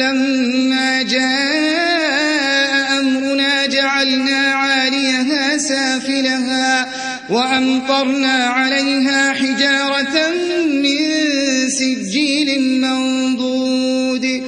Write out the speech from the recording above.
فلما جاء أمرنا جعلنا عاليها سافلها وأمطرنا عليها حجارة من سجيل منضود